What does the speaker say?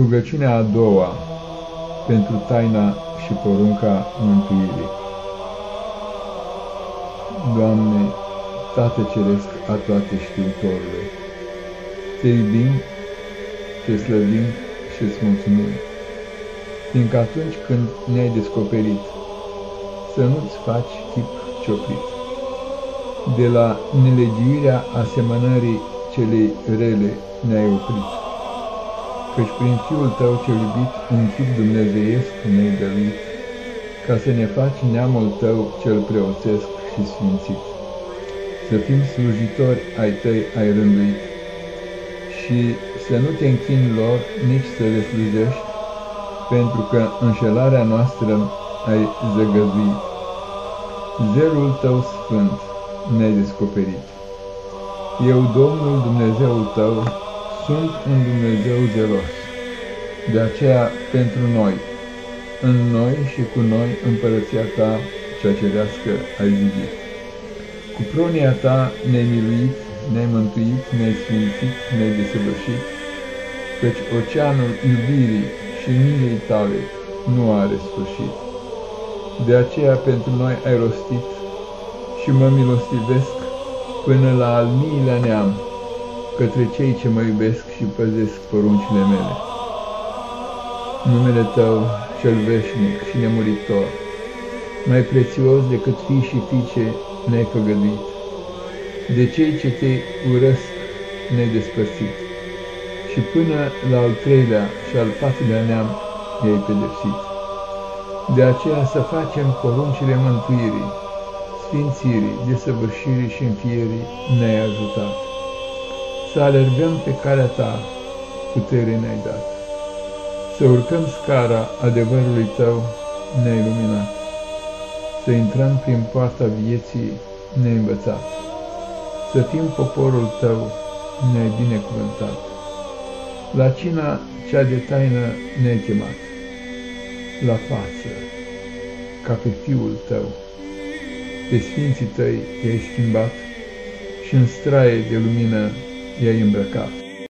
Rugăciunea a doua pentru taina și porunca mântuirii. Doamne, Tată Ceresc a toate știutorule, Te iubim, Te slăvim și îți mulțumim, fiindcă atunci când ne-ai descoperit, să nu-ți faci chip cioplit. De la nelegiuirea asemănării celei rele ne-ai oprit căci prin Fiul Tău cel iubit, un chip dumnezeiesc ne-ai dăruit, ca să ne faci neamul Tău cel preoțesc și sfințit. Să fim slujitori ai Tăi ai rânduit și să nu te închini lor, nici să le slujești, pentru că înșelarea noastră ai zăgăzuit. Zelul Tău sfânt ne-ai descoperit. Eu, Domnul Dumnezeul Tău, sunt un Dumnezeu zelos. De aceea, pentru noi, în noi și cu noi împărăția ta, cea cerească, ai zidit. Cu pronia ta ne-ai miluit, ne-ai mântuit, ne-ai sfințit, ne-ai desăvârșit, căci oceanul iubirii și milei tale nu are sfârșit. De aceea pentru noi ai rostit și mă milostivesc până la al miilea neam, către cei ce mă iubesc și păzesc poruncile mele. Numele Tău, cel veșnic și nemuritor, mai prețios decât fii și fiice ne-ai făgăduit. De cei ce te urăsc ne-ai despărțit și până la al treilea și al patrulea neam i-ai pedepsit. De aceea să facem poruncile mântuirii, sfințirii, desăvârșirii și înfierii ne-ai ajutat să alergăm pe calea ta, putere ne-ai dat, să urcăm scara adevărului tău ne-ai luminat, să intrăm prin poarta vieții ne-ai învățat, să fim poporul tău ne-ai binecuvântat, la cina cea de taină ne-ai chemat, la față, ca pe fiul tău, pe sfinții tăi i-ai schimbat și în straie de lumină e aí, Embracar.